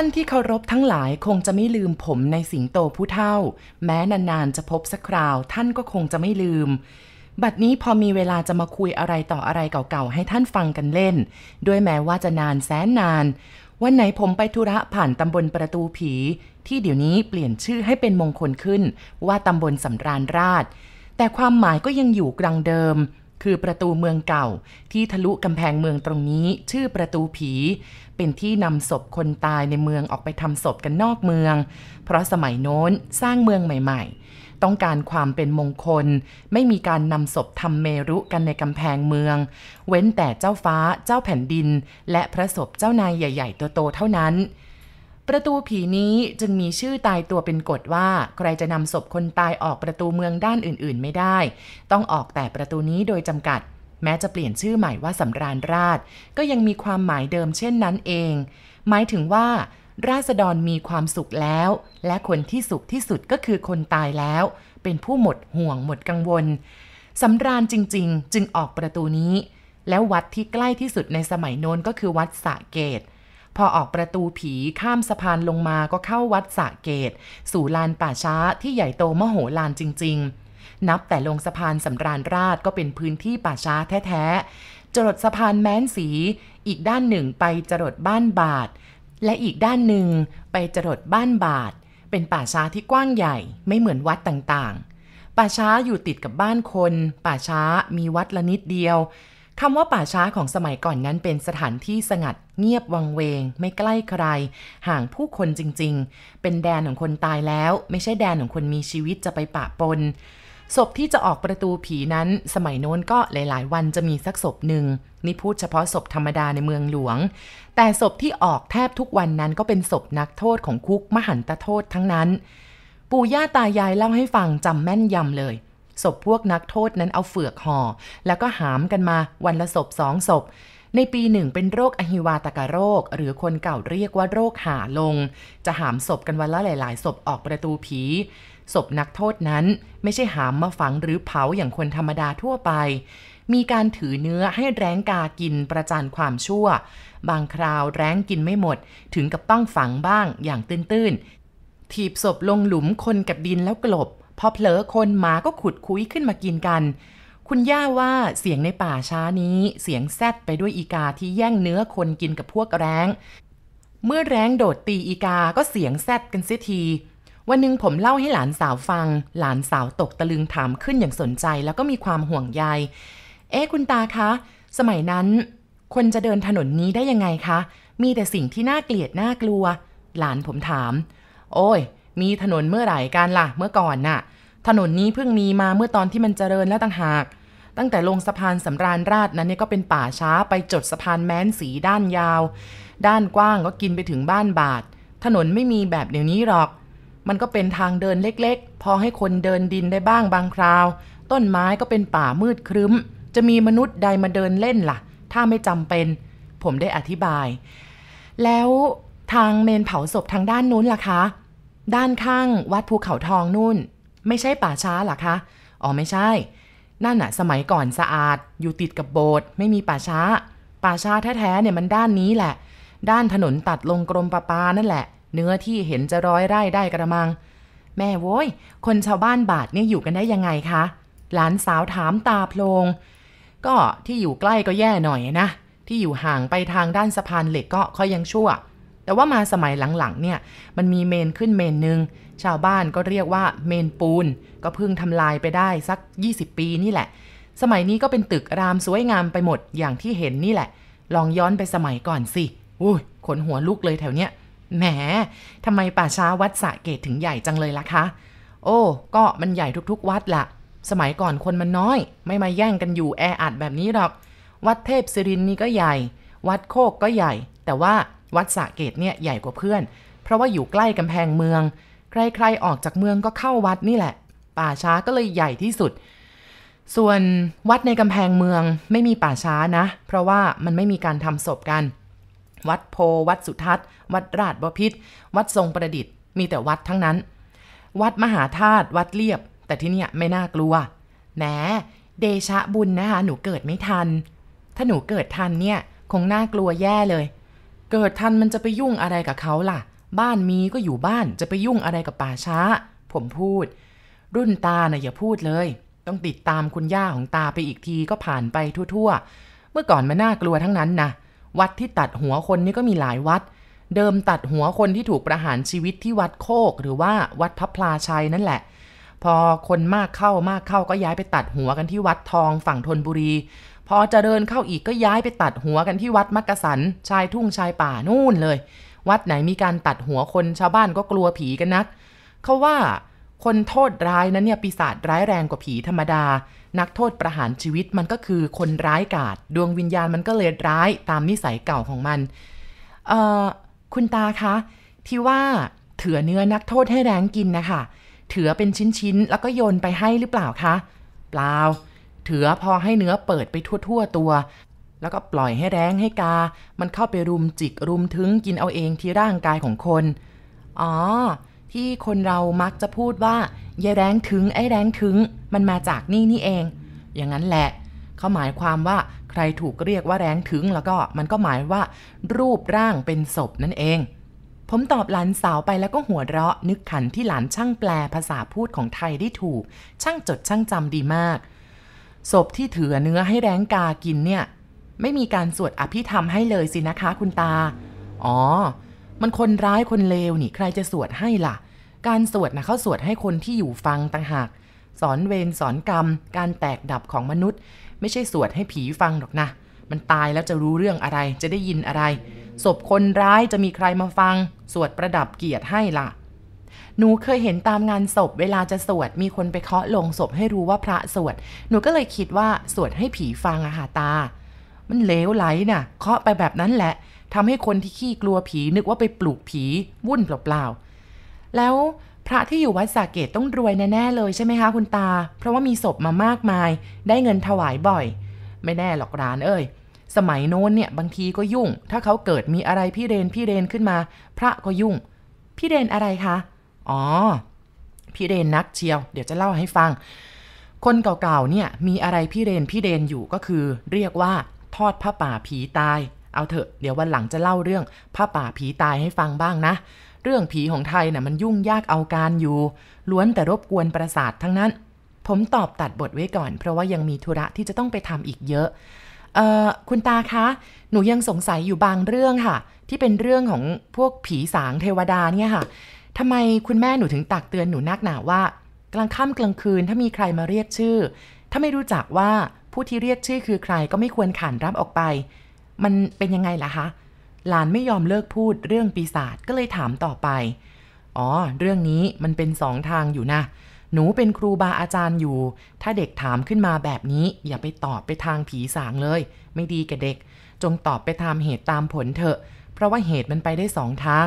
ท่านที่เคารพทั้งหลายคงจะไม่ลืมผมในสิงโตผู้เท่า แม้นานๆจะพบสักคราว ท่านก็คงจะไม่ลืม บัดนี้พอมีเวลาจะมาคุยอะไรต่ออะไรเก่าๆ ให้ท่านฟังกันเล่น ด้วยแม้ว่าจะนานแสนนาน วันไหนผมไปธุระผ่านตำบลประตูผี ที่เดี๋ยวนี้เปลี่ยนชื่อให้เป็นมงคลขึ้น ว่าตำบลสำราญราช แต่ความหมายก็ยังอยู่กลางเดิม คือประตูเมืองเก่าที่ทะลุกำแพงเมืองตรงนี้ ชื่อประตูผี เป็นที่นำศพคนตายในเมืองออกไปทำศพกันนอกเมือง เพราะสมัยโน้นสร้างเมืองใหม่ ๆ ต้องการความเป็นมงคล ไม่มีการนำศพทำเมรุกันในกำแพงเมือง เว้นแต่เจ้าฟ้าเจ้าแผ่นดิน และพระศพเจ้านายใหญ่ ๆ ตัวโตเท่านั้น ประตูผีนี้จึงมีชื่อตายตัวเป็นกฎว่า ใครจะนำศพคนตายออกประตูเมืองด้านอื่นๆ ไม่ได้ ต้องออกแต่ประตูนี้โดยจำกัด แม้จะเปลี่ยนชื่อใหม่ว่าสำราญราช ก็ยังมีความหมายเดิมเช่นนั้นเอง หมายถึงว่า ราษฎรมีความสุขแล้ว และคนที่สุขที่สุดก็คือคนตายแล้ว เป็นผู้หมดห่วงหมดกังวลสำราญจริง ๆ จึงออกประตูนี้ แล้ววัดที่ใกล้ที่สุดในสมัยโน้นก็คือวัดสระเกต พอออกประตูผีข้ามสะพานลงมาก็เข้าวัดสระเกต สู่ลานป่าช้าที่ใหญ่โตมโหฬารจริง ๆ นับแต่ลงสะพานสำราญราชก็เป็นพื้นที่ป่าช้าแท้ๆจรดสะพานแม้นสี อีกด้านหนึ่งไปจรดบ้านบาท และอีกด้านหนึ่งไปจรดบ้านบาท เป็นป่าช้าที่กว้างใหญ่ไม่เหมือนวัดต่างๆ ป่าช้าอยู่ติดกับบ้านคน ป่าช้ามีวัดละนิดเดียว คำว่าป่าช้าของสมัยก่อนนั้นเป็นสถานที่สงัดเงียบวังเวง ไม่ใกล้ใคร ห่างผู้คนจริงๆ เป็นแดนของคนตายแล้ว ไม่ใช่แดนของคนมีชีวิตจะไปปะปนศพที่จะออกประตูผีนั้น สมัยโน้นก็หลาย ๆ วันจะมีสักศพหนึ่งนี่พูดเฉพาะศพธรรมดาในเมืองหลวง แต่ศพที่ออกแทบทุกวันนั้นก็เป็นศพนักโทษของคุกมหันตโทษทั้งนั้น ปู่ย่าตายายเล่าให้ฟังจำแม่นยำเลย ศพพวกนักโทษนั้นเอาเฟือกห่อ แล้วก็หามกันมาวันละศพสองศพในปีหนึ่งเป็นโรคอหิวาตกโรค หรือคนเก่าเรียกว่าโรคหาลง จะหามศพกันวันละหลาย ๆ ศพออกประตูผีศพนักโทษนั้นไม่ใช่หามมาฝังหรือเผาอย่างคนธรรมดาทั่วไป มีการถือเนื้อให้แร้งกากินประจานความชั่ว บางคราวแร้งกินไม่หมด ถึงกับต้องฝังบ้างอย่างตื้น ๆ ถีบศพลงหลุมคนกับดินแล้วกลบ พอเผลอคนหมาก็ขุดคุยขึ้นมากินกัน คุณย่าว่าเสียงในป่าช้านี้เสียงแซดไปด้วยอีกาที่แย่งเนื้อคนกินกับพวกแร้ง เมื่อแร้งโดดตีอีกาก็เสียงแซดกันเสียทีวันหนึ่งผมเล่าให้หลานสาวฟัง หลานสาวตกตะลึงถามขึ้นอย่างสนใจแล้วก็มีความห่วงใย เอ๊ะคุณตาคะ สมัยนั้น คนจะเดินถนนนี้ได้ยังไงคะ มีแต่สิ่งที่น่าเกลียดน่ากลัว หลานผมถาม โอ้ย มีถนนเมื่อไหร่กันล่ะ เมื่อก่อนน่ะ ถนนนี้เพิ่งมีมาเมื่อตอนที่มันเจริญแล้วต่างหาก ตั้งแต่ลงสะพานสำราญราชนั้นเนี่ยก็เป็นป่าช้าไปจดสะพานแม้นสีด้านยาว ด้านกว้างก็กินไปถึงบ้านบาท ถนนไม่มีแบบเดี๋ยวนี้หรอก มันก็เป็นทางเดินเล็กๆ พอให้คนเดินดินได้บ้างบางคราว ต้นไม้ก็เป็นป่ามืดครึ้ม จะมีมนุษย์ใดมาเดินเล่นล่ะ ถ้าไม่จำเป็น ผมได้อธิบาย แล้วทางเมนเผาศพทางด้านนู้นล่ะคะ ด้านข้างวัดภูเขาทองนู่น ไม่ใช่ป่าช้าหรอคะ อ๋อไม่ใช่ นั่นอะสมัยก่อนสะอาด อยู่ติดกับโบสถ์ไม่มีป่าช้า ป่าช้าแท้ๆเนี่ยมันด้านนี้แหละ ด้านถนนตัดลงกรมประปานั่นแหละ เนื้อที่เห็นจะร้อยไร่ได้กระมัง แม่โว้ย คนชาวบ้านบาทเนี่ยอยู่กันได้ยังไงคะ หลานสาวถามตาโพลง ก็ที่อยู่ใกล้ก็แย่หน่อยนะ ที่อยู่ห่างไปทางด้านสะพานเหล็กก็ค่อยยังชั่ว แต่ว่ามาสมัยหลังๆเนี่ยมันมีเมนขึ้นเมนหนึ่งชาวบ้านก็เรียกว่าเมนปูน ก็เพิ่งทำลายไปได้สัก 20 ปีนี่แหละ สมัยนี้ก็เป็นตึกรามสวยงามไปหมดอย่างที่เห็นนี่แหละ ลองย้อนไปสมัยก่อนสิอุ้ยขนหัวลุกเลยแถวเนี้ยแหมทำไมป่าช้าวัดสะเกตถึงใหญ่จังเลยล่ะคะ โอ้ ก็มันใหญ่ทุกๆ วัดละสมัยก่อนคนมันน้อย ไม่มาแย่งกันอยู่แออัดแบบนี้หรอก วัดเทพศิรินนี่ก็ใหญ่ วัดโคกก็ใหญ่ แต่ว่าวัดสะเกตเนี่ยใหญ่กว่าเพื่อน เพราะว่าอยู่ใกล้กำแพงเมือง ใครๆออกจากเมืองก็เข้าวัดนี่แหละ ป่าช้าก็เลยใหญ่ที่สุด ส่วนวัดในกำแพงเมืองไม่มีป่าช้านะ เพราะว่ามันไม่มีการทำศพกัน วัดโพ วัดสุทัศน์ วัดราชบพิษวัดทรงประดิษฐ์ มีแต่วัดทั้งนั้น วัดมหาธาตุวัดเลียบ แต่ที่เนี่ยไม่น่ากลัวแหมเดชะบุญนะคะหนูเกิดไม่ทัน ถ้าหนูเกิดทันเนี่ยคงน่ากลัวแย่เลย เกิดทันมันจะไปยุ่งอะไรกับเขาล่ะ บ้านมีก็อยู่บ้านจะไปยุ่งอะไรกับป่าช้า ผมพูด รุ่นตาน่ะอย่าพูดเลย ต้องติดตามคุณย่าของตาไปอีกทีก็ผ่านไปทั่วๆ เมื่อก่อนมันน่ากลัวทั้งนั้นนะวัดที่ตัดหัวคนนี่ก็มีหลายวัด เดิมตัดหัวคนที่ถูกประหารชีวิตที่วัดโคก หรือว่าวัดพับพลาชัยนั่นแหละ พอคนมากเข้ามากเข้าก็ย้ายไปตัดหัวกันที่วัดทองฝั่งธนบุรี พอจะเจริญเข้าอีกก็ย้ายไปตัดหัวกันที่วัดมักกะสัน ชายทุ่งชายป่านู่นเลย วัดไหนมีการตัดหัวคนชาวบ้านก็กลัวผีกันนัก เขาว่าคนโทษร้ายนั้นเนี่ยปีศาจร้ายแรงกว่าผีธรรมดา นักโทษประหารชีวิตมันก็คือคนร้ายกาจดวงวิญญาณมันก็เลยร้ายตามนิสัยเก่าของมัน เอ่อคุณตาคะที่ว่าเถือเนื้อนักโทษให้แรงกินนะคะเถือเป็นชิ้นๆ แล้วก็โยนไปให้หรือเปล่าคะ เปล่า เถือพอให้เนื้อเปิดไปทั่วๆตัว แล้วก็ปล่อยให้แรงให้กา มันเข้าไปรุมจิกรุมถึงกินเอาเองที่ร่างกายของคน อ๋อ ที่คนเรามักจะพูดว่าอย่าแรงถึงไอ้แรงถึง มันมาจากนี่นี่เอง อย่างนั้นแหละเขาหมายความว่าใครถูกเรียกว่าแรงถึงแล้วก็มันก็หมายว่า รูปร่างเป็นศพนั่นเอง ผมตอบหลานสาวไปแล้วก็หัวเราะ นึกขันที่หลานช่างแปลภาษาพูดของไทยได้ถูก ช่างจดช่างจำดีมาก ศพที่ถือเนื้อให้แรงกากินเนี่ย ไม่มีการสวดอภิธรรมให้เลยสินะคะคุณตา อ๋อ มันคนร้ายคนเลวนี่ใครจะสวดให้ล่ะ การสวดนะเขาสวดให้คนที่อยู่ฟังต่างหาก สอนเวรสอนกรรม การแตกดับของมนุษย์ ไม่ใช่สวดให้ผีฟังหรอกนะ มันตายแล้วจะรู้เรื่องอะไร จะได้ยินอะไร ศพคนร้ายจะมีใครมาฟัง สวดประดับเกียรติให้ล่ะ หนูเคยเห็นตามงานศพเวลาจะสวด มีคนไปเคาะลงศพให้รู้ว่าพระสวด หนูก็เลยคิดว่าสวดให้ผีฟังอะค่ะตา มันเลวไหลน่ะ เคาะไปแบบนั้นแหละทำให้คนที่ขี้กลัวผีนึกว่าไปปลูกผีวุ่นเปล่าๆ แล้วพระที่อยู่วัดสาเกตต้องรวยแน่ๆเลยใช่ไหมคะคุณตา เพราะว่ามีศพมามากมาย ได้เงินถวายบ่อย ไม่แน่หรอกร้านเอ้ย สมัยโน้นเนี่ยบางทีก็ยุ่ง ถ้าเขาเกิดมีอะไรพี่เรนพี่เรนขึ้นมา พระก็ยุ่ง พี่เรนอะไรคะ อ๋อ พี่เรนนักเชียว เดี๋ยวจะเล่าให้ฟัง คนเก่าๆ เนี่ย มีอะไรพี่เรนพี่เรนอยู่ก็คือ เรียกว่า ทอดผ้าป่าผีตาย เอาเถอะ เดี๋ยววันหลังจะเล่าเรื่องผ้าป่าผีตายให้ฟังบ้างนะ เรื่องผีของไทยน่ะมันยุ่งยากเอาการอยู่ ล้วนแต่รบกวนประสาททั้งนั้น ผมตอบตัดบทไว้ก่อน เพราะว่ายังมีธุระที่จะต้องไปทำอีกเยอะเอ่อคุณตาคะ หนูยังสงสัยอยู่บางเรื่องค่ะ ที่เป็นเรื่องของพวกผีสางเทวดาเนี่ยค่ะ ทำไมคุณแม่หนูถึงตักเตือนหนูนักหนาว่า กลางค่ำกลางคืนถ้ามีใครมาเรียกชื่อ ถ้าไม่รู้จักว่าผู้ที่เรียกชื่อคือใครก็ไม่ควรขานรับออกไป มันเป็นยังไงล่ะคะหลานไม่ยอมเลิกพูดเรื่องปีศาจก็เลยถามต่อไป อ๋อ เรื่องนี้มันเป็นสองทางอยู่นะ หนูเป็นครูบาอาจารย์อยู่ ถ้าเด็กถามขึ้นมาแบบนี้ อย่าไปตอบไปทางผีสางเลย ไม่ดีแก่เด็ก จงตอบไปตามเหตุตามผลเถอะ เพราะว่าเหตุมันไปได้สองทาง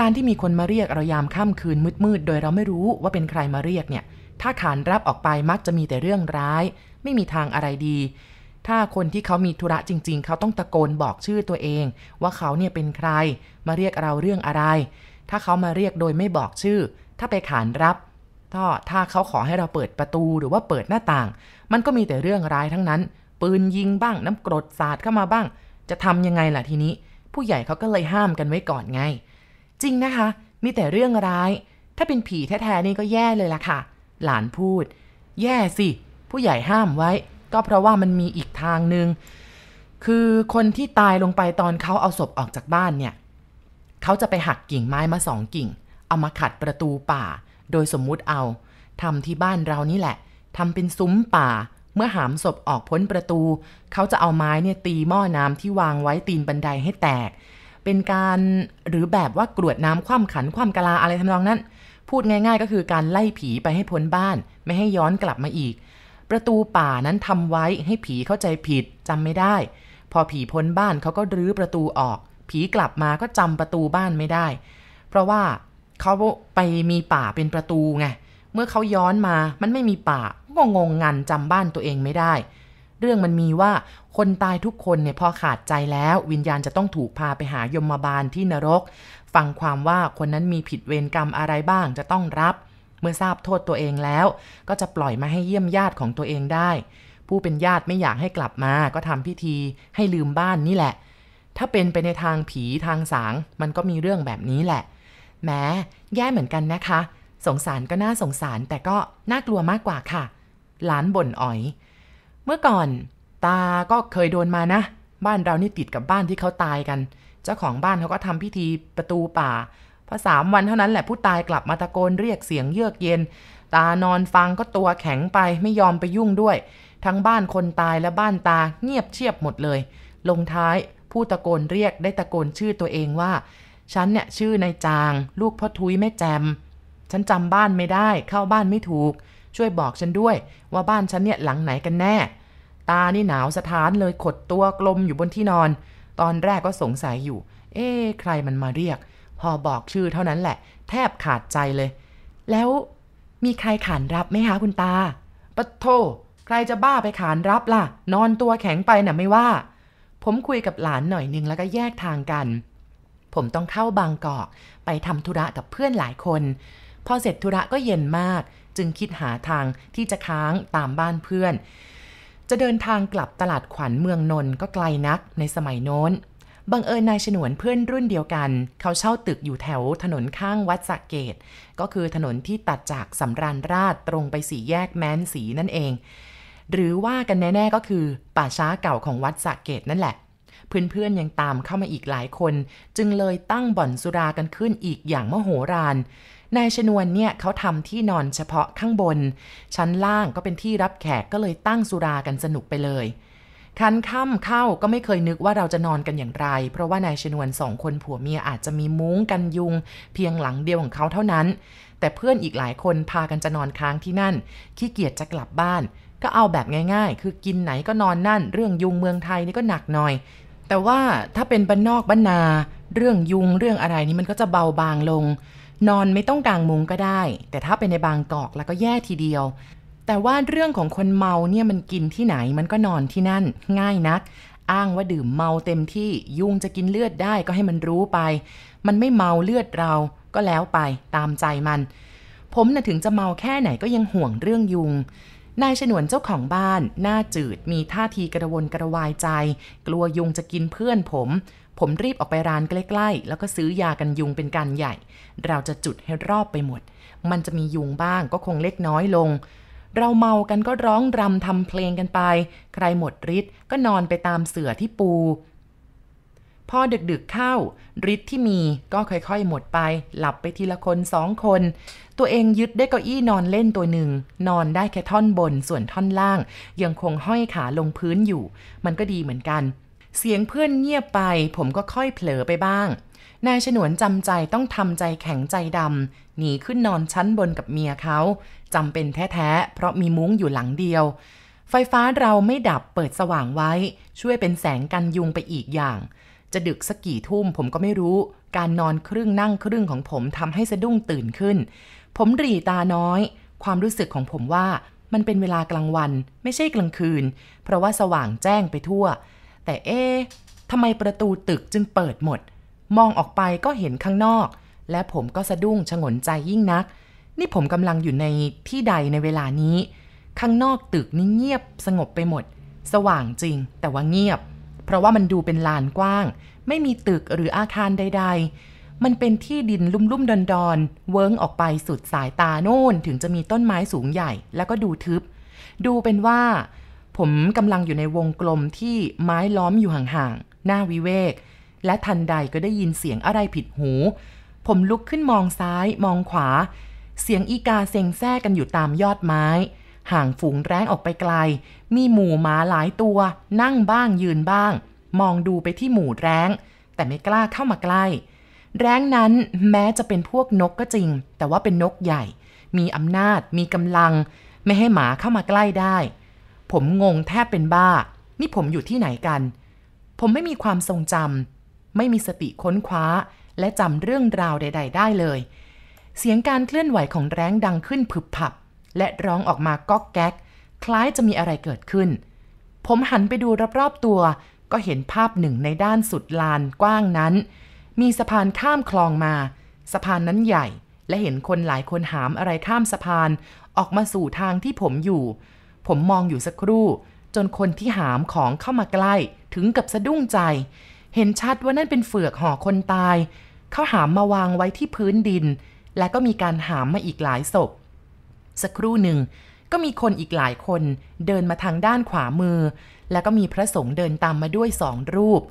การที่มีคนมาเรียกเรายามค่ำคืนมืดๆ โดยเราไม่รู้ว่าเป็นใครมาเรียกเนี่ย ถ้าขานรับออกไปมักจะมีแต่เรื่องร้าย ไม่มีทางอะไรดี ถ้าคนที่เขามีธุระจริง ๆ เขาต้องตะโกนบอกชื่อตัวเอง ว่าเขาเนี่ยเป็นใคร มาเรียกเราเรื่องอะไร ถ้าเขามาเรียกโดยไม่บอกชื่อ ถ้าไปขานรับก็ถ้าเขาขอให้เราเปิดประตูหรือว่าเปิดหน้าต่าง มันก็มีแต่เรื่องร้ายทั้งนั้น ปืนยิงบ้างน้ำกรดสาดเข้ามาบ้าง จะทำยังไงล่ะทีนี้ ผู้ใหญ่เขาก็เลยห้ามกันไว้ก่อนไง จริงนะคะ มีแต่เรื่องร้าย ถ้าเป็นผีแท้ๆนี่ก็แย่เลยล่ะค่ะ หลานพูด แย่สิ ผู้ใหญ่ห้ามไว้ ก็เพราะว่ามันมีอีกทางหนึ่งคือคนที่ตายลงไปตอนเขาเอาศพออกจากบ้านเนี่ยเขาจะไปหักกิ่งไม้มาสองกิ่ง เอามาขัดประตูป่า โดยสมมุติเอาทำที่บ้านเรานี่แหละทำเป็นซุ้มป่า เมื่อหามศพออกพ้นประตู เขาจะเอาไม้เนี่ยตีหม้อน้ำที่วางไว้ตีนบันไดให้แตก เป็นการหรือแบบว่ากรวดน้ำคว่ำขันคว่ำกะลาอะไรทำนองนั้น พูดง่ายๆ ก็คือการไล่ผีไปให้พ้นบ้าน ไม่ให้ย้อนกลับมาอีก ประตูป่านั้นทำไว้ให้ผีเข้าใจผิดจำไม่ได้ พอผีพ้นบ้านเขาก็รื้อประตูออก ผีกลับมาก็จำประตูบ้านไม่ได้ เพราะว่าเขาไปมีป่าเป็นประตูไงเมื่อเขาย้อนมามันไม่มีป่าก็งงงันจำบ้านตัวเองไม่ได้ เรื่องมันมีว่าคนตายทุกคนเนี่ยพอขาดใจแล้ว วิญญาณจะต้องถูกพาไปหายมบาลที่นรก ฟังความว่าคนนั้นมีผิดเวรกรรมอะไรบ้างจะต้องรับ เมื่อทราบโทษตัวเองแล้ว ก็จะปล่อยมาให้เยี่ยมญาติของตัวเองได้ ผู้เป็นญาติไม่อยากให้กลับมา ก็ทำพิธีให้ลืมบ้านนี่แหละ ถ้าเป็นไปในทางผีทางสาง มันก็มีเรื่องแบบนี้แหละแม้แย่เหมือนกันนะคะ สงสารก็น่าสงสารแต่ก็น่ากลัวมากกว่าค่ะ หลานบ่นอ๋อย เมื่อก่อนตาก็เคยโดนมานะ บ้านเรานี่ติดกับบ้านที่เขาตายกัน เจ้าของบ้านเขาก็ทำพิธีประตูป่าพอสามวันเท่านั้นแหละผู้ตายกลับมาตะโกนเรียกเสียงเยือกเย็น ตานอนฟังก็ตัวแข็งไปไม่ยอมไปยุ่งด้วย ทั้งบ้านคนตายและบ้านตาเงียบเชียบหมดเลย ลงท้ายผู้ตะโกนเรียกได้ตะโกนชื่อตัวเองว่า ฉันเนี่ยชื่อนายจาง ลูกพ่อทุยแม่แจม ฉันจำบ้านไม่ได้เข้าบ้านไม่ถูก ช่วยบอกฉันด้วย ว่าบ้านฉันเนี่ยหลังไหนกันแน่ ตานี่หนาวสะท้านเลยขดตัวกลมอยู่บนที่นอน ตอนแรกก็สงสัยอยู่ เอ๊ใครมันมาเรียก พอบอกชื่อเท่านั้นแหละ แทบขาดใจเลย แล้วมีใครขานรับไหมคะคุณตาปะโทใครจะบ้าไปขานรับล่ะ นอนตัวแข็งไปน่ะไม่ว่า ผมคุยกับหลานหน่อยนึงแล้วก็แยกทางกัน ผมต้องเข้าบางกอกไปทำธุระกับเพื่อนหลายคน พอเสร็จธุระก็เย็นมาก จึงคิดหาทางที่จะค้างตามบ้านเพื่อน จะเดินทางกลับตลาดขวัญเมืองนนท์ก็ไกลนักในสมัยโน้นบังเอิญนายฉนวนเพื่อนรุ่นเดียวกัน เขาเช่าตึกอยู่แถวถนนข้างวัดสะเกตก็คือถนนที่ตัดจากสำราญราชตรงไปสี่แยกแม้นสีนั่นเอง หรือว่ากันแน่ๆก็คือป่าช้าเก่าของวัดสะเกตนั่นแหละ เพื่อนๆยังตามเข้ามาอีกหลายคน จึงเลยตั้งบ่อนสุรากันขึ้นอีกอย่างมโหฬาร นายชนวนเนี่ยเขาทำที่นอนเฉพาะข้างบน ชั้นล่างก็เป็นที่รับแขกก็เลยตั้งสุรากันสนุกไปเลยคันค่ำเข้าก็ไม่เคยนึกว่าเราจะนอนกันอย่างไร เพราะว่านายชนวนสองคนผัวเมียอาจจะมีมุ้งกันยุง เพียงหลังเดียวของเขาเท่านั้น แต่เพื่อนอีกหลายคนพากันจะนอนค้างที่นั่น ขี้เกียจจะกลับบ้าน ก็เอาแบบง่ายๆ คือกินไหนก็นอนนั่น เรื่องยุงเมืองไทยนี่ก็หนักหน่อย แต่ว่าถ้าเป็นบ้านนอกบ้านนา เรื่องยุงเรื่องอะไรนี่มันก็จะเบาบางลง นอนไม่ต้องกางมุงก็ได้ แต่ถ้าเป็นในบางกอกแล้วก็แย่ทีเดียว แต่ว่าเรื่องของคนเมาเนี่ยมันกินที่ไหนมันก็นอนที่นั่น ง่ายนัก อ้างว่าดื่มเมาเต็มที่ยุงจะกินเลือดได้ก็ให้มันรู้ไป มันไม่เมาเลือดเราก็แล้วไปตามใจมัน ผมน่ะถึงจะเมาแค่ไหนก็ยังห่วงเรื่องยุงนายฉนวนเจ้าของบ้าน หน้าจืดมีท่าทีกระวนกระวายใจ กลัวยุงจะกินเพื่อนผม ผมรีบออกไปร้านใกล้ๆ แล้วก็ซื้อยากันยุงเป็นการใหญ่ เราจะจุดให้รอบไปหมด มันจะมียุงบ้างก็คงเล็กน้อยลง เราเมากันก็ร้องรำทำเพลงกันไป ใครหมดฤทธิ์ก็นอนไปตามเสื่อที่ปู พอดึกๆเข้าฤทธิ์ที่มีก็ค่อยๆหมดไป หลับไปทีละคนสองคน ตัวเองยึดได้เก้าอี้นอนเล่นตัวหนึ่ง นอนได้แค่ท่อนบนส่วนท่อนล่าง ยังคงห้อยขาลงพื้นอยู่ มันก็ดีเหมือนกัน เสียงเพื่อนเงียบไป ผมก็ค่อยเผลอไปบ้าง นายฉนวนจำใจต้องทำใจแข็งใจดำหนีขึ้นนอนชั้นบนกับเมียเขาจำเป็นแท้ๆ เพราะมีมุ้งอยู่หลังเดียว ไฟฟ้าเราไม่ดับเปิดสว่างไว้ ช่วยเป็นแสงกันยุงไปอีกอย่าง จะดึกสักกี่ทุ่มผมก็ไม่รู้ การนอนครึ่งนั่งครึ่งของผมทำให้สะดุ้งตื่นขึ้น ผมรีตาน้อย ความรู้สึกของผมว่ามันเป็นเวลากลางวัน ไม่ใช่กลางคืน เพราะว่าสว่างแจ้งไปทั่ว แต่เอ๊ทำไมประตูตึกจึงเปิดหมด มองออกไปก็เห็นข้างนอก และผมก็สะดุ้งชงนใจยิ่งนัก นี่ผมกำลังอยู่ในที่ใดในเวลานี้ ข้างนอกตึกนี่เงียบสงบไปหมด สว่างจริง แต่ว่าเงียบ เพราะว่ามันดูเป็นลานกว้าง ไม่มีตึกหรืออาคารใด ๆ มันเป็นที่ดินลุ่มๆดอนๆ เวิ้งออกไปสุดสายตาโน่นถึงจะมีต้นไม้สูงใหญ่ แล้วก็ดูทึบ ดูเป็นว่า ผมกำลังอยู่ในวงกลมที่ไม้ล้อมอยู่ห่างๆ หน้าวิเวก และทันใดก็ได้ยินเสียงอะไรผิดหู ผมลุกขึ้นมองซ้ายมองขวา เสียงอีกาเซ็งแซ่กันอยู่ตามยอดไม้ ห่างฝูงแร้งออกไปไกล มีหมู่หมาหลายตัว นั่งบ้างยืนบ้าง มองดูไปที่หมู่แร้ง แต่ไม่กล้าเข้ามาใกล้ แร้งนั้นแม้จะเป็นพวกนกก็จริง แต่ว่าเป็นนกใหญ่ มีอำนาจ มีกำลัง ไม่ให้หมาเข้ามาใกล้ได้ ผมงงแทบเป็นบ้า นี่ผมอยู่ที่ไหนกัน ผมไม่มีความทรงจำไม่มีสติค้นคว้า และจำเรื่องราวใด ๆ ได้เลย เสียงการเคลื่อนไหวของแร้งดังขึ้นผึบผับ และร้องออกมาก๊อกแก๊ก คล้ายจะมีอะไรเกิดขึ้น ผมหันไปดูรอบๆตัว ก็เห็นภาพหนึ่งในด้านสุดลานกว้างนั้น มีสะพานข้ามคลองมา สะพานนั้นใหญ่ และเห็นคนหลายคนหามอะไรข้ามสะพานออกมาสู่ทางที่ผมอยู่ ผมมองอยู่สักครู่ จนคนที่หามของเข้ามาใกล้ ถึงกับสะดุ้งใจ เห็นชัดว่านั่นเป็นเฟือกห่อคนตาย เขาหามมาวางไว้ที่พื้นดิน และก็มีการหามมาอีกหลายศพ สักครู่หนึ่งก็มีคนอีกหลายคนเดินมาทางด้านขวามือ แล้วก็มีพระสงฆ์เดินตามมาด้วยสองรูป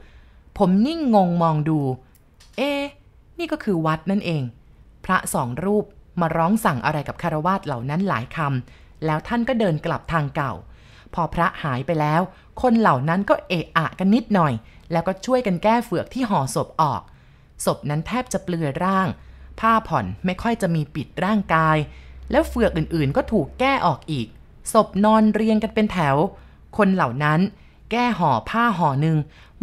ผมนิ่งงงมองดู เอ๊นี่ก็คือวัดนั่นเอง พระสองรูปมาร้องสั่งอะไรกับคารวาสเหล่านั้นหลายคำ แล้วท่านก็เดินกลับทางเก่า พอพระหายไปแล้ว คนเหล่านั้นก็เอะอะกันนิดหน่อย แล้วก็ช่วยกันแก้เฟือกที่ห่อศพออก ศพนั้นแทบจะเปลือยร่าง ผ้าผ่อนไม่ค่อยจะมีปิดร่างกาย แล้วเฟือกอื่นๆ ก็ถูกแก้ออกอีก ศพนอนเรียงกันเป็นแถว คนเหล่านั้นแก้ห่อผ้าห่อหนึ่ง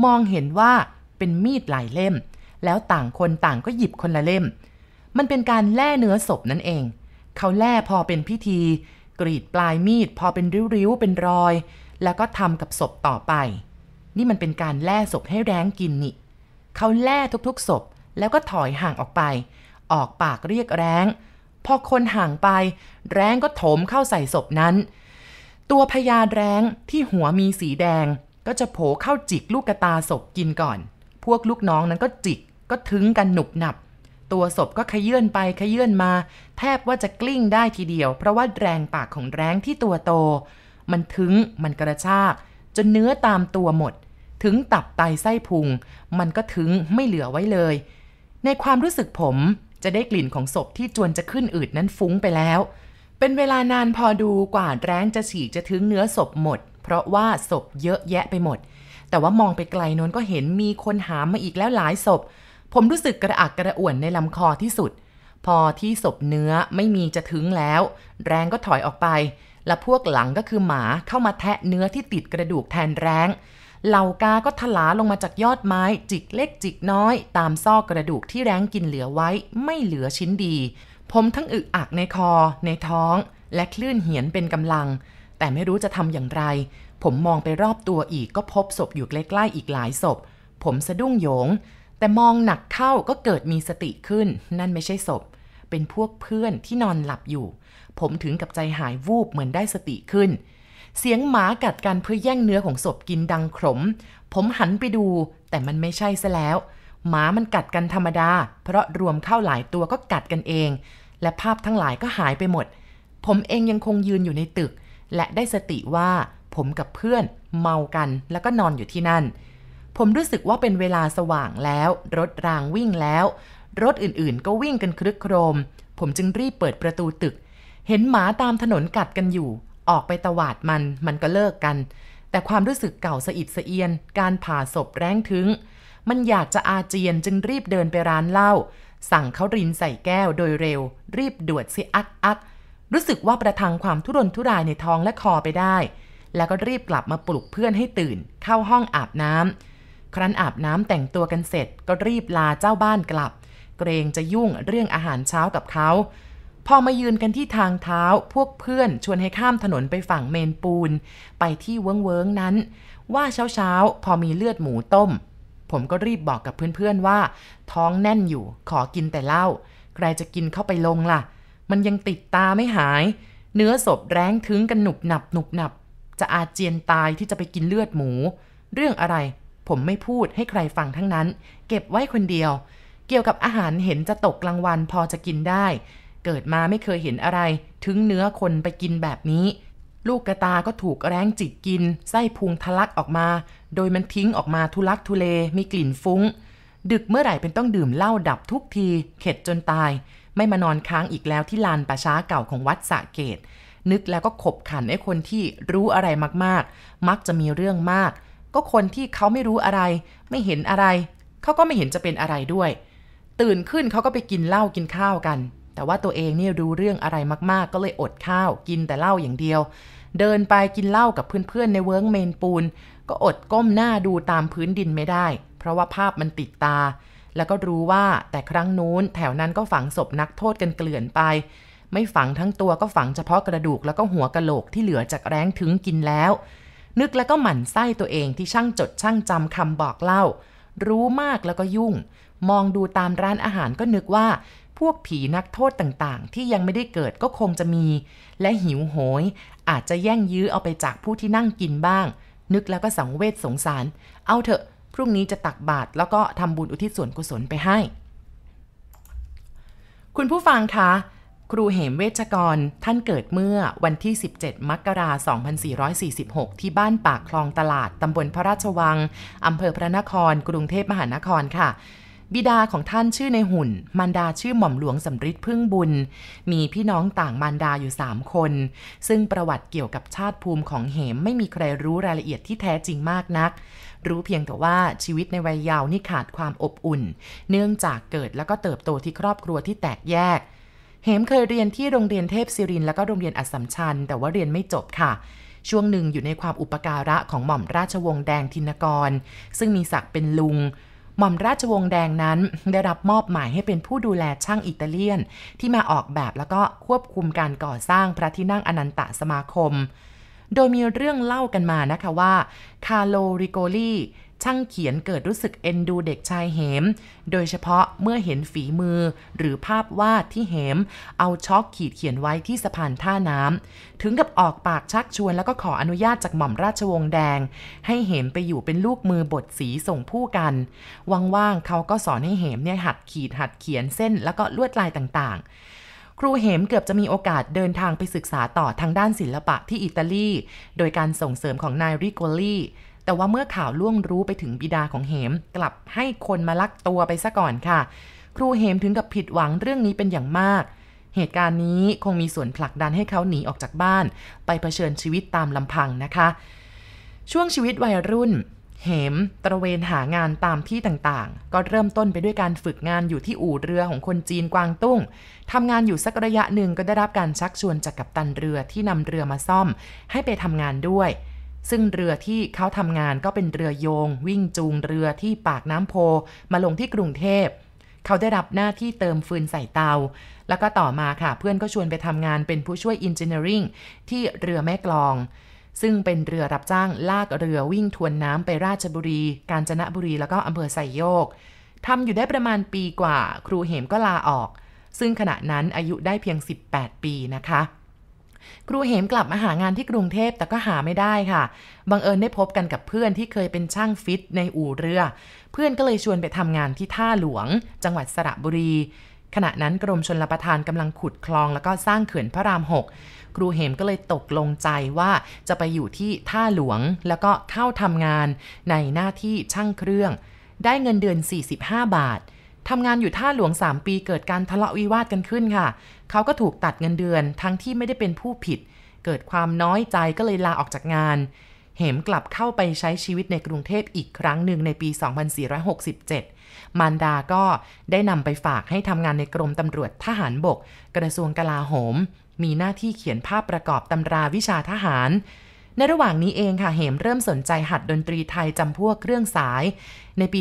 มองเห็นว่าเป็นมีดหลายเล่ม แล้วต่างคนต่างก็หยิบคนละเล่ม มันเป็นการแล่เนื้อศพนั่นเอง เขาแล่พอเป็นพิธี กรีดปลายมีดพอเป็นริ้วๆ เป็นรอย แล้วก็ทำกับศพต่อไป นี่มันเป็นการแล่ศพให้แร้งกินนี่เขาแล่ทุกๆศพแล้วก็ถอยห่างออกไป ออกปากเรียกแร้ง พอคนห่างไป แร้งก็โถมเข้าใส่ศพนั้น ตัวพญาแร้งที่หัวมีสีแดง ก็จะโผเข้าจิกลูกกตาศพกินก่อน พวกลูกน้องนั้นก็จิกก็ถึงกันหนุบหนับ ตัวศพก็ขยื่นไปขยื่นมา แทบว่าจะกลิ้งได้ทีเดียว เพราะว่าแรงปากของแร้งที่ตัวโต มันถึงมันกระชาก จนเนื้อตามตัวหมด ถึงตับไตไส้พุง มันก็ถึงไม่เหลือไว้เลย ในความรู้สึกผมจะได้กลิ่นของศพที่จวนจะขึ้นอืดนั้นฟุ้งไปแล้ว เป็นเวลานานพอดูกว่าแร้งจะฉีกจะถึงเนื้อศพหมด เพราะว่าศพเยอะแยะไปหมด แต่ว่ามองไปไกลน้นก็เห็นมีคนหามมาอีกแล้วหลายศพ ผมรู้สึกกระอักกระอ่วนในลำคอที่สุด พอที่ศพเนื้อไม่มีจะถึงแล้ว แรงก็ถอยออกไป และพวกหลังก็คือหมาเข้ามาแทะเนื้อที่ติดกระดูกแทนแรงเหล่ากาก็ทลาลงมาจากยอดไม้จิกเล็กจิกน้อย ตามซอกกระดูกที่แรงกินเหลือไว้ ไม่เหลือชิ้นดี ผมทั้งอึกอักในคอ ในท้อง และคลื่นเหียนเป็นกำลัง แต่ไม่รู้จะทำอย่างไร ผมมองไปรอบตัวอีกก็พบศพอยู่ใกล้ๆอีกหลายศพ ผมสะดุ้งโยง แต่มองหนักเข้าก็เกิดมีสติขึ้น นั่นไม่ใช่ศพ เป็นพวกเพื่อนที่นอนหลับอยู่ ผมถึงกับใจหายวูบเหมือนได้สติขึ้น เสียงหมากัดกันเพื่อแย่งเนื้อของศพกินดังขม ผมหันไปดู แต่มันไม่ใช่ซะแล้ว หมามันกัดกันธรรมดา เพราะรวมเข้าหลายตัวก็กัดกันเอง และภาพทั้งหลายก็หายไปหมด ผมเองยังคงยืนอยู่ในตึก และได้สติว่าผมกับเพื่อน เมากันแล้วก็นอนอยู่ที่นั่น ผมรู้สึกว่าเป็นเวลาสว่างแล้ว รถรางวิ่งแล้ว รถอื่นๆ ก็วิ่งกันครึกโครม ผมจึงรีบเปิดประตูตึก เห็นหมาตามถนนกัดกันอยู่ ออกไปตวาดมัน มันก็เลิกกัน แต่ความรู้สึกเก่าสะอิดสะเอียน การผ่าศพแรงถึง มันอยากจะอาเจียนจึงรีบเดินไปร้านเหล้า สั่งเขารินใส่แก้วโดยเร็ว รีบดวดซิอักอักรู้สึกว่าประทังความทุรนทุรายในท้องและคอไปได้ แล้วก็รีบกลับมาปลุกเพื่อนให้ตื่น เข้าห้องอาบน้ำ ครั้นอาบน้ำแต่งตัวกันเสร็จก็รีบลาเจ้าบ้านกลับ เกรงจะยุ่งเรื่องอาหารเช้ากับเขา พอมายืนกันที่ทางเท้าพวกเพื่อนชวนให้ข้ามถนนไปฝั่งเมนปูน ไปที่เวิงเวิงนั้น ว่าเช้าเช้าๆพอมีเลือดหมูต้ม ผมก็รีบบอกกับเพื่อนๆว่า ท้องแน่นอยู่ขอกินแต่เหล้าใครจะกินเข้าไปลงล่ะ มันยังติดตาไม่หาย เนื้อศพแร้งถึงกันหนุบหนับหนุบหนับ จะอาเจียนตายที่จะไปกินเลือดหมู เรื่องอะไร ผมไม่พูดให้ใครฟังทั้งนั้น เก็บไว้คนเดียว เกี่ยวกับอาหารเห็นจะตกกลางวันพอจะกินได้ เกิดมาไม่เคยเห็นอะไร ถึงเนื้อคนไปกินแบบนี้ ลูกกระตาก็ถูกแรงจิกกิน ไส้พุงทะลักออกมา โดยมันทิ้งออกมาทุลักทุเลมีกลิ่นฟุ้ง ดึกเมื่อไหร่เป็นต้องดื่มเหล้าดับทุกที เข็ดจนตาย ไม่มานอนค้างอีกแล้วที่ลานป่าช้าเก่าของวัดสระเกศนึกแล้วก็ขบขันไอ้คนที่รู้อะไรมากๆ มักจะมีเรื่องมาก ก็คนที่เขาไม่รู้อะไร ไม่เห็นอะไร เขาก็ไม่เห็นจะเป็นอะไรด้วย ตื่นขึ้นเขาก็ไปกินเหล้ากินข้าวกัน แต่ว่าตัวเองเนี่ยรู้เรื่องอะไรมากๆ ก็เลยอดข้าวกินแต่เหล้าอย่างเดียว เดินไปกินเหล้ากับเพื่อนๆในเวิ้งเมรุปูน ก็อดก้มหน้าดูตามพื้นดินไม่ได้ เพราะว่าภาพมันติดตา แล้วก็รู้ว่าแต่ครั้งนู้นแถวนั้นก็ฝังศพนักโทษกันเกลื่อนไปไม่ฝังทั้งตัวก็ฝังเฉพาะกระดูกแล้วก็หัวกะโหลกที่เหลือจากแรงถึงกินแล้ว นึกแล้วก็หมั่นไส้ตัวเองที่ช่างจดช่างจำคำบอกเล่า รู้มากแล้วก็ยุ่ง มองดูตามร้านอาหารก็นึกว่า พวกผีนักโทษต่างๆ ที่ยังไม่ได้เกิดก็คงจะมี และหิวโหย อาจจะแย่งยื้อเอาไปจากผู้ที่นั่งกินบ้าง นึกแล้วก็สังเวชสงสาร เอาเถอะ พรุ่งนี้จะตักบาตรแล้วก็ทำบุญอุทิศส่วนกุศลไปให้ คุณผู้ฟังคะ ครูเหมเวชกร ท่านเกิดเมื่อวันที่ 17 มกราคม 2446 ที่บ้านปากคลองตลาด ตำบลพระราชวัง อำเภอพระนคร กรุงเทพมหานครค่ะ บิดาของท่านชื่อในหุ่น มารดาชื่อหม่อมหลวงสำริดพึ่งบุญ มีพี่น้องต่างมารดาอยู่ 3 คน ซึ่งประวัติเกี่ยวกับชาติภูมิของเหมไม่มีใครรู้รายละเอียดที่แท้จริงมากนักรู้เพียงแต่ว่าชีวิตในวัยเยาว์นี่ขาดความอบอุ่น เนื่องจากเกิดแล้วก็เติบโตที่ครอบครัวที่แตกแยก เหมเคยเรียนที่โรงเรียนเทพศิรินแล้วก็โรงเรียนอัสสัมชัญ แต่ว่าเรียนไม่จบค่ะ ช่วงหนึ่งอยู่ในความอุปการะของหม่อมราชวงศ์แดงทินกร ซึ่งมีศักดิ์เป็นลุง หม่อมราชวงศ์แดงนั้นได้รับมอบหมายให้เป็นผู้ดูแลช่างอิตาเลียน ที่มาออกแบบแล้วก็ควบคุมการก่อสร้างพระที่นั่งอนันตสมาคม โดยมีเรื่องเล่ากันมานะคะว่าคาโลริโกลี ช่างเขียนเกิดรู้สึกเอ็นดูเด็กชายเหม โดยเฉพาะเมื่อเห็นฝีมือหรือภาพวาดที่เหม เอาช็อกขีดเขียนไว้ที่สะพานท่าน้ำ ถึงกับออกปากชักชวนแล้วก็ขออนุญาตจากหม่อมราชวงศ์แดง ให้เหมไปอยู่เป็นลูกมือบทสีส่งผู้กัน ว่างๆเขาก็สอนให้เหมเนี่ยหัดขีดหัดเขียนเส้นแล้วก็ลวดลายต่างๆครูเหมเกือบจะมีโอกาสเดินทางไปศึกษาต่อทางด้านศิลปะที่อิตาลี โดยการส่งเสริมของนายริโกลี แต่ว่าเมื่อข่าวล่วงรู้ไปถึงบิดาของเหม กลับให้คนมาลักตัวไปซะก่อนค่ะ ครูเหมถึงกับผิดหวังเรื่องนี้เป็นอย่างมาก เหตุการณ์นี้คงมีส่วนผลักดันให้เขาหนีออกจากบ้าน ไปเผชิญชีวิตตามลำพังนะคะ ช่วงชีวิตวัยรุ่นเหมตระเวนหางานตามที่ต่างๆ ก็เริ่มต้นไปด้วยการฝึกงานอยู่ที่อู่เรือของคนจีนกวางตุ้ง ทำงานอยู่สักระยะหนึ่งก็ได้รับการชักชวนจากกัปตันเรือที่นำเรือมาซ่อม ให้ไปทำงานด้วย ซึ่งเรือที่เขาทำงานก็เป็นเรือโยง วิ่งจูงเรือที่ปากน้ำโพ มาลงที่กรุงเทพ เขาได้รับหน้าที่เติมฟืนใส่เตา แล้วก็ต่อมาค่ะ เพื่อนก็ชวนไปทำงานเป็นผู้ช่วยอินเจเนียริงที่เรือแม่กลอง ซึ่งเป็นเรือรับจ้างลากเรือวิ่งทวนน้ำไปราชบุรี กาญจนบุรีแล้วก็อำเภอไซโยกทำอยู่ได้ประมาณปีกว่า ครูเหมก็ลาออก ซึ่งขณะนั้นอายุได้เพียง 18 ปีนะคะ ครูเหมกลับมาหางานที่กรุงเทพแต่ก็หาไม่ได้ค่ะ บังเอิญได้พบกันกับเพื่อนที่เคยเป็นช่างฟิตในอู่เรือ เพื่อนก็เลยชวนไปทำงานที่ท่าหลวง จังหวัดสระบุรี ขณะนั้นกรมชนรับประทานกำลังขุดคลองแล้วก็สร้างเขื่อนพระรามหกครูเหมก็เลยตกลงใจว่าจะไปอยู่ที่ท่าหลวง แล้วก็เข้าทำงานในหน้าที่ช่างเครื่อง ได้เงินเดือน 45 บาท ทำงานอยู่ท่าหลวง 3 ปีเกิดการทะเลาะวิวาทกันขึ้นค่ะ เขาก็ถูกตัดเงินเดือนทั้งที่ไม่ได้เป็นผู้ผิด เกิดความน้อยใจก็เลยลาออกจากงาน เหมกลับเข้าไปใช้ชีวิตในกรุงเทพอีกครั้งหนึ่งในปี 2467 มารดาก็ได้นำไปฝากให้ทำงานในกรมตำรวจทหารบก กระทรวงกลาโหม มีหน้าที่เขียนภาพประกอบตำราวิชาทหาร ในระหว่างนี้เองค่ะเหมเริ่มสนใจหัดดนตรีไทยจำพวกเครื่องสาย ในปี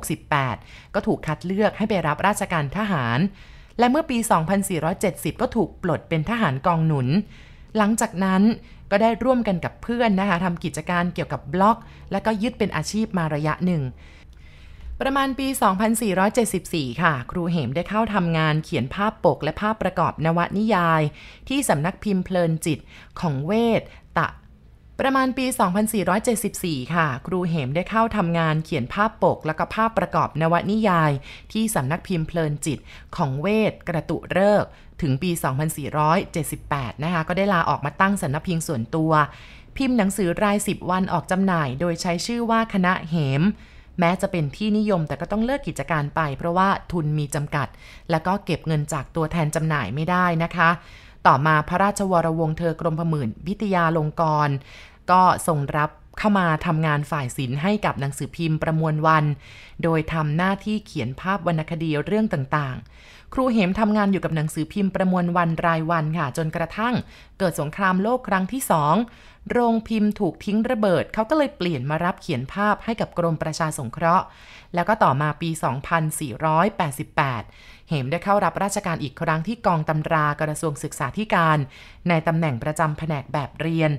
2468 ก็ถูกคัดเลือกให้ไปรับราชการทหาร และเมื่อปี 2470 ก็ถูกปลดเป็นทหารกองหนุน หลังจากนั้นก็ได้ร่วมกันกับเพื่อนนะคะทำกิจการเกี่ยวกับบล็อก และก็ยึดเป็นอาชีพมาระยะหนึ่งประมาณปี 2474 ค่ะ ครูเหมได้เข้าทำงานเขียนภาพปกและภาพประกอบนวนิยาย ที่สำนักพิมพ์เพลินจิตของเวท ประมาณปี 2474 ค่ะ ครูเหมได้เข้าทำงานเขียนภาพปก และก็ภาพประกอบนวนิยาย ที่สำนักพิมพ์เพลินจิตของเวทกระตุเริกถึงปี 2478 นะคะ ก็ได้ลาออกมาตั้งสำนักพิมพ์ส่วนตัว พิมพ์หนังสือราย 10 วันออกจำหน่าย โดยใช้ชื่อว่าคณะเหมแม้จะเป็นที่นิยมแต่ก็ต้องเลิกกิจการไป เพราะว่าทุนมีจำกัด แล้วก็เก็บเงินจากตัวแทนจำหน่ายไม่ได้นะคะ ต่อมาพระราชวรวงศ์เธอกรมพมื่นวิทยาลงกร ก็ส่งรับเข้ามาทำงานฝ่ายศิลป์ให้กับหนังสือพิมพ์ประมวลวัน โดยทำหน้าที่เขียนภาพวรรณคดีเรื่องต่างๆ ครูเหมทำงานอยู่กับหนังสือพิมพ์ประมวลวันรายวันค่ะ จนกระทั่งเกิดสงครามโลกครั้งที่สองโรงพิมพ์ถูกทิ้งระเบิด เขาก็เลยเปลี่ยนมารับเขียนภาพให้กับกรมประชาสงเคราะห์ แล้วก็ต่อมาปี 2488 เหมได้เข้ารับราชการอีกครั้งที่กองตำรากระทรวงศึกษาธิการ ในตำแหน่งประจำแผนกแบบเรียน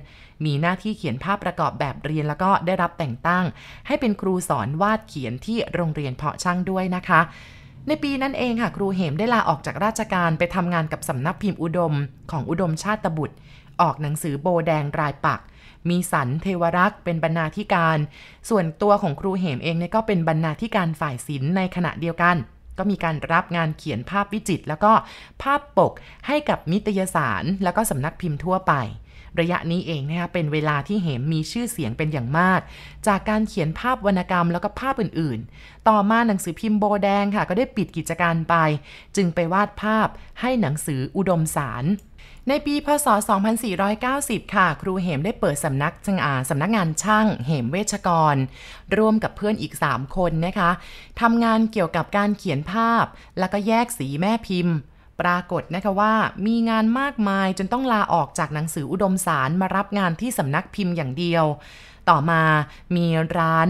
มีหน้าที่เขียนภาพประกอบแบบเรียนแล้วก็ได้รับแต่งตั้ง ให้เป็นครูสอนวาดเขียนที่โรงเรียนเพาะช่างด้วยนะคะ ในปีนั้นเองค่ะ ครูเหมได้ลาออกจากราชการไปทำงานกับสำนักพิมพ์อุดม ของอุดมชาติบุตร ออกหนังสือโบแดงรายปักมีสันเทวรักษ์เป็นบรรณาธิการ ส่วนตัวของครูเหมเองเนี่ยก็เป็นบรรณาธิการฝ่ายศิลป์ในขณะเดียวกัน ก็มีการรับงานเขียนภาพวิจิตรแล้วก็ภาพปกให้กับนิตยสาร แล้วก็สำนักพิมพ์ทั่วไป ระยะนี้เองนะคะเป็นเวลาที่เหมมีชื่อเสียงเป็นอย่างมาก จากการเขียนภาพวรรณกรรมแล้วก็ภาพอื่นๆ ต่อมาหนังสือพิมพ์โบแดงค่ะ ก็ได้ปิดกิจการไป จึงไปวาดภาพให้หนังสืออุดมสาร ในปีพศ 2490 ค่ะ ครูเหมได้เปิดสำนักจังอาสำนักงานช่างเหมเวชกร ร่วมกับเพื่อนอีก 3 คนนะคะทำงานเกี่ยวกับการเขียนภาพ แล้วก็แยกสีแม่พิมพ์ ปรากฏนะคะว่ามีงานมากมายจนต้องลาออกจากหนังสืออุดมสารมารับงานที่สำนักพิมพ์อย่างเดียว ต่อมามีร้าน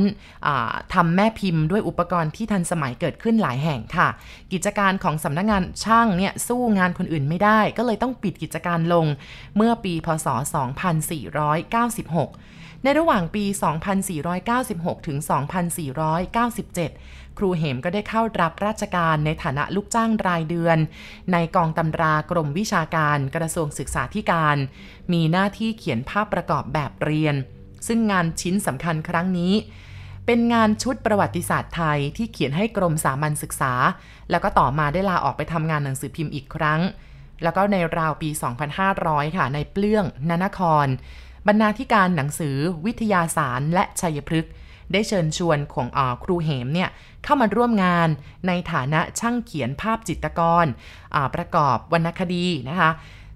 ทำแม่พิมพ์ด้วยอุปกรณ์ที่ทันสมัยเกิดขึ้นหลายแห่งค่ะ กิจการของสำนักงงานช่างเนี่ยสู้งานคนอื่นไม่ได้ ก็เลยต้องปิดกิจการลงเมื่อปีพศ 2496 ในระหว่างปี 2496 ถึง 2497 ครูเหมก็ได้เข้ารับราชการในฐานะลูกจ้างรายเดือน ในกองตำรากรมวิชาการกระทรวงศึกษาธิการ มีหน้าที่เขียนภาพประกอบแบบเรียน ซึ่งงานชิ้นสำคัญครั้งนี้ เป็นงานชุดประวัติศาสตร์ไทยที่เขียนให้กรมสามัญศึกษา แล้วก็ต่อมาได้ลาออกไปทำงานหนังสือพิมพ์อีกครั้ง แล้วก็ในราวปี 2500 ค่ะในเปลื้องนนคร บรรณาธิการหนังสือ วิทยาสารและชัยพฤกษ์ได้เชิญชวนของอครูเหมเนี่ยเข้ามาร่วมงานในฐานะช่างเขียนภาพจิตรกรประกอบวรรณคดีนะคะ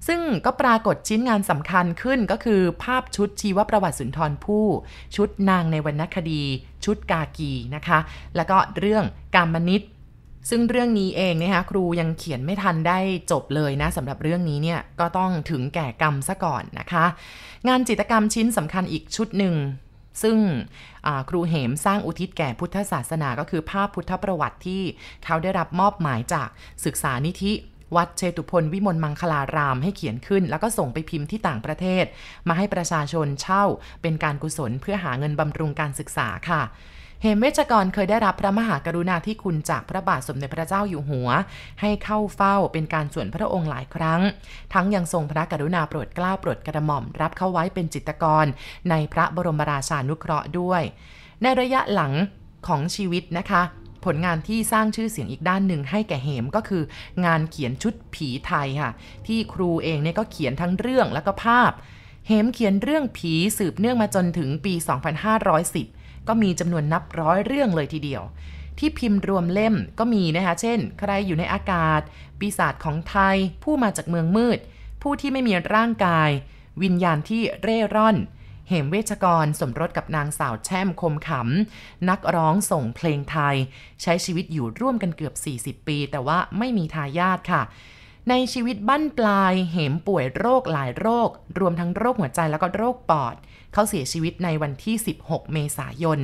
ซึ่งก็ปรากฏชิ้นงานสำคัญขึ้นก็คือภาพชุดชีวประวัติสุนทรภู่ชุดนางในวรรณคดี ชุดกากีนะคะ แล้วก็เรื่องการมนิตซึ่งเรื่องนี้เองนะคะครูยังเขียนไม่ทันได้จบเลยนะสำหรับเรื่องนี้เนี่ยก็ต้องถึงแก่กรรมซะก่อนนะคะ งานจิตกรรมชิ้นสำคัญอีกชุดหนึ่งซึ่งครูเหมสร้างอุทิศแก่พุทธศาสนาก็คือภาพพุทธประวัติที่เขาได้รับมอบหมายจากศึกษานิธิ วัดเชตุพนวิมลมังคลารามให้เขียนขึ้น แล้วก็ส่งไปพิมพ์ที่ต่างประเทศ มาให้ประชาชนเช่า เป็นการกุศลเพื่อหาเงินบำรุงการศึกษาค่ะเหมเวชกรเคยได้รับพระมหากรุณาธิคุณจากพระบาทสมเด็จพระเจ้าอยู่หัว ให้เข้าเฝ้าเป็นการส่วนพระองค์หลายครั้ง ทั้งยังทรงพระกรุณาโปรดเกล้าโปรดกระหม่อม รับเข้าไว้เป็นจิตกร ในพระบรมราชานุเคราะห์ด้วย ในระยะหลังของชีวิตนะคะ ผลงานที่สร้างชื่อเสียงอีกด้านหนึ่งให้แก่เหมก็คืองานเขียนชุดผีไทยค่ะ ที่ครูเองเนี่ยก็เขียนทั้งเรื่องแล้วก็ภาพ เหมเขียนเรื่องผีสืบเนื่องมาจนถึงปี 2510 ก็มีจำนวนนับร้อยเรื่องเลยทีเดียว ที่พิมพ์รวมเล่มก็มีนะคะ เช่น ใครอยู่ในอากาศ ปีศาจของไทย ผู้มาจากเมืองมืด ผู้ที่ไม่มีร่างกาย วิญญาณที่เร่ร่อน เหมเวชกรสมรสกับนางสาวแช่มคมขำนักร้องส่งเพลงไทย ใช้ชีวิตอยู่ร่วมกันเกือบ 40 ปี แต่ว่าไม่มีทายาทค่ะ ในชีวิตบั้นปลาย เหมป่วยโรคหลายโรค รวมทั้งโรคหัวใจแล้วก็โรคปอด เขาเสียชีวิตในวันที่ 16 เมษายน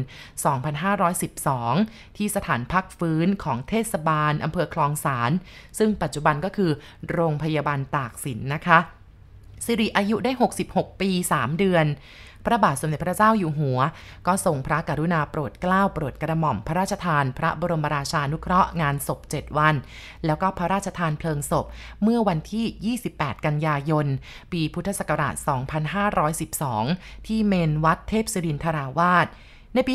2512 ที่สถานพักฟื้นของเทศบาลอำเภอคลองสาร ซึ่งปัจจุบันก็คือโรงพยาบาลตากสินนะคะ สิริอายุได้ 66 ปี 3 เดือน พระบาทสมเด็จพระเจ้าอยู่หัว ก็ทรงพระกรุณาโปรดเกล้าโปรดกระหม่อมพระราชทาน พระบรมราชานุเคราะห์งานศพ 7 วัน แล้วก็พระราชทานเพลิงศพเมื่อวันที่ 28 กันยายน ปีพุทธศักราช 2512 ที่เมนวัดเทพศิรินทราวาสในปี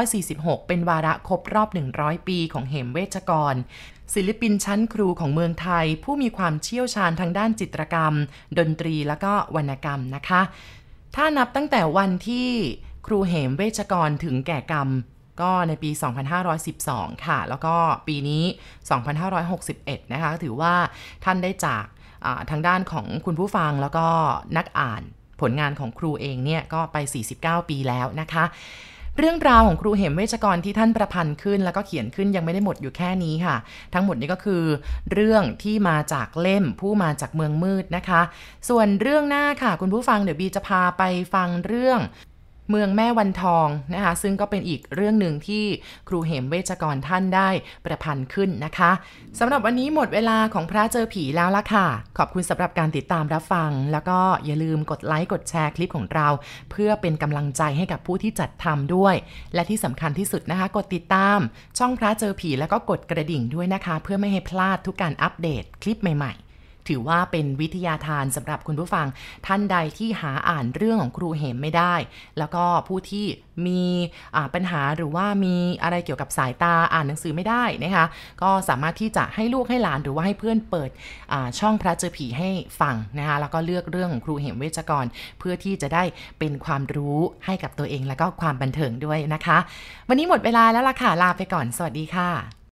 2546 เป็นวาระครบรอบ 100 ปีของเหมเวชกร ศิลปินชั้นครูของเมืองไทย ผู้มีความเชี่ยวชาญทางด้านจิตรกรรม ดนตรีและก็วรรณกรรมนะคะ ถ้านับตั้งแต่วันที่ครูเหมเวชกรถึงแก่กรรมก็ในปี 2512 ค่ะ แล้วก็ปีนี้ 2561 นะคะ ถือว่าท่านได้จากทางด้านของคุณผู้ฟังแล้วก็นักอ่านผลงานของครูเองเนี่ย ก็ไป 49 ปีแล้วนะคะ เรื่องราวของครูเหมเวชกรที่ท่านประพันธ์ขึ้น แล้วก็เขียนขึ้นยังไม่ได้หมดอยู่แค่นี้ค่ะ ทั้งหมดนี้ก็คือ เรื่องที่มาจากเล่มผู้มาจากเมืองมืดนะคะ ส่วนเรื่องหน้าค่ะ คุณผู้ฟังเดี๋ยวบีจะพาไปฟังเรื่อง เมืองแม่วันทองนะคะ ซึ่งก็เป็นอีกเรื่องหนึ่งที่ครูเหมเวชกรท่านได้ประพันธ์ขึ้นนะคะสำหรับวันนี้หมดเวลาของพระเจอผีแล้วล่ะค่ะ ขอบคุณสำหรับการติดตามรับฟัง แล้วก็อย่าลืมกดไลค์กดแชร์คลิปของเรา เพื่อเป็นกำลังใจให้กับผู้ที่จัดทำด้วย และที่สำคัญที่สุดนะคะ กดติดตาม ช่องพระเจอผีแล้วก็กดกระดิ่งด้วยนะคะ เพื่อไม่ให้พลาดทุกการอัปเดตคลิปใหม่ๆ ถือว่าเป็นวิทยาทานสำหรับคุณผู้ฟังท่านใดที่หาอ่านเรื่องของครูเหมไม่ได้ แล้วก็ผู้ที่มีปัญหาหรือว่ามีอะไรเกี่ยวกับสายตาอ่านหนังสือไม่ได้นะคะก็สามารถที่จะให้ลูกให้หลานหรือว่าให้เพื่อนเปิดช่องพระเจอผีให้ฟังนะคะแล้วก็เลือกเรื่องของครูเหมเวชกร เพื่อที่จะได้เป็นความรู้ให้กับตัวเอง แล้วก็ความบันเทิงด้วยนะคะ วันนี้หมดเวลาแล้วล่ะค่ะลาไปก่อนสวัสดีค่ะ